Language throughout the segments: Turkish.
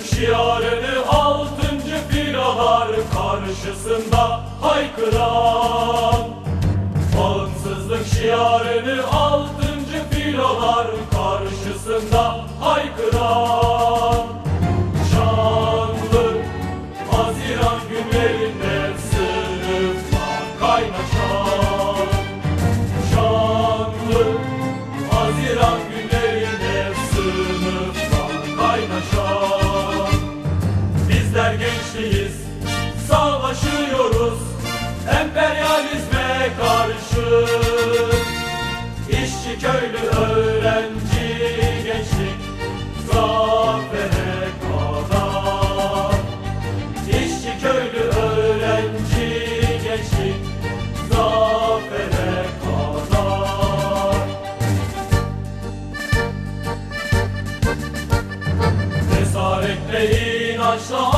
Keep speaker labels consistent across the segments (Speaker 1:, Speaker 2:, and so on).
Speaker 1: şiarını altıncı filolar karşısında haykıran. Bağımsızlık şiarını altıncı filolar karşısında haykıran. Şanlı Haziran günlerinde sınıfta kaynaşan. Şanlı Haziran günlerinde Gençliyiz, savaşıyoruz. Emperyalizme karşı. İşçi, köylü, öğrenci, gençlik. Zafere kadar. İşçi, köylü, öğrenci, gençlik. Zafere kadar. Cesaretle inançla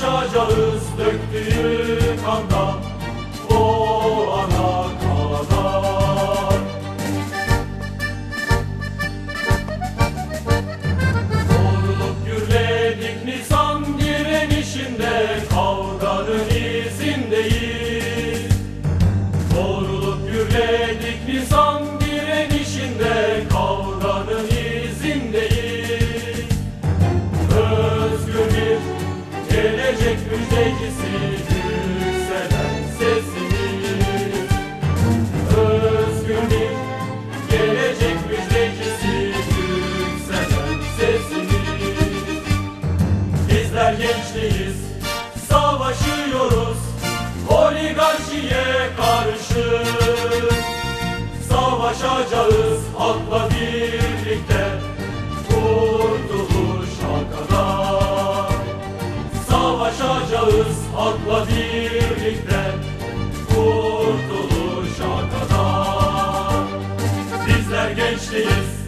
Speaker 1: Savaşacağız döktüğü kanda o ana kadar. Doğruluk gürledik Nisan direnişinde kavganın izindeyiz. Doğruluk gürledik Nisan Savaşacağız halkla birlikte kurtuluşa kadar. Bizler gençliyiz,